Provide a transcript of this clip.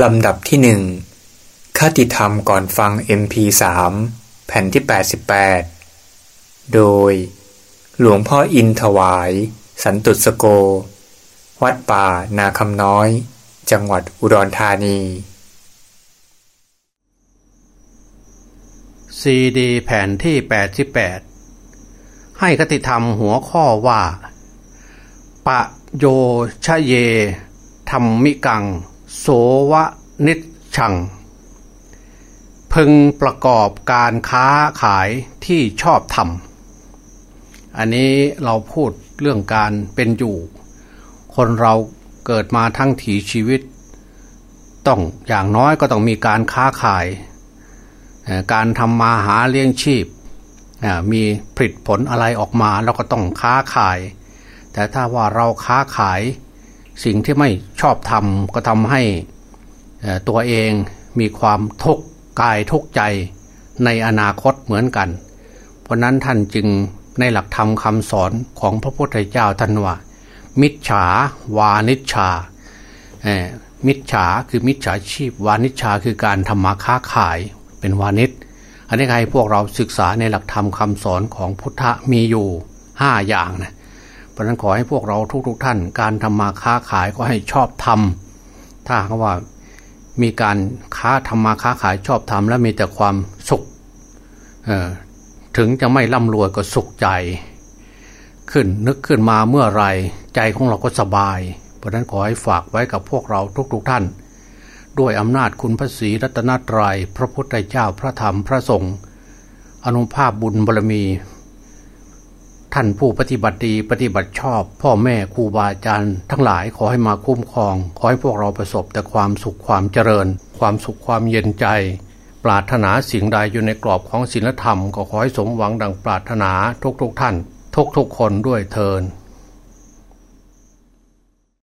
ลำดับที่หนึ่งคติธรรมก่อนฟัง MP3 แผ่นที่ 88 โดย หลวงพ่ออินถวาย สันตุสโก วัดป่านาคำน้อย จังหวัดอุดรธานี ซีดีแผ่นที่ 88 ให้คติธรรมหัวข้อว่า ปะโยชะเยธรรมิกัง โสวนิชชัง พึงประกอบการค้าขายที่ชอบทำอันนี้เราพูดเรื่องการเป็นอยู่ คนเราเกิดมาทั้งถีชีวิต ต้องอย่างน้อยก็ต้องมีการค้าขาย การทำมาหาเลี้ยงชีพ มีผลิตผลอะไรออกมาเราก็ต้องค้าขาย แต่ถ้าว่าเราค้าขาย สิ่งที่ไม่ชอบทำก็ทำให้ตัวเองมีความทุกข์กายทุกข์ใจในอนาคตเหมือนกัน เพราะนั้นท่านจึงในหลักธรรมคำสอนของพระพุทธเจ้าท่านว่า มิจฉาวานิชชามิจฉาคือมิจฉาชีพวานิชชาคือการทำมาค้าขายเป็นวานิชอันนี้ใครพวกเราศึกษาในหลักธรรมคำสอนของพุทธมีอยู่ห้าอย่างนะ เพราะนั้นขอให้พวกเราทุกๆทท่าน การทำมาค้าขายก็ให้ชอบทำถ้าเขาว่ามีการค้าทำมาค้าขายชอบทำแล้วมีแต่ความสุขถึงจะไม่ร่ำรวยก็สุขใจ ขึ้นนึกขึ้นมาเมื่อไรใจของเราก็สบาย เพราะนั้นขอให้ฝากไว้กับพวกเราทุกๆทท่าน ด้วยอำนาจคุณพระศรีรัตนตรยัย พระพุทธเจ้าพระธรรมพระสงฆ์อนุภาพบุญบารมี ท่านผู้ปฏิบัติดีปฏิบัติชอบ พ่อแม่ครูบาอาจารย์ทั้งหลายขอให้มาคุ้มครอง ขอให้พวกเราประสบแต่ความสุขความเจริญ ความสุขความเย็นใจ ปรารถนาสิ่งใดอยู่ในกรอบของศีลธรรม ก็ขอให้สมหวังดังปรารถนาทุกๆทท่าน ทุกๆคนด้วยเทิน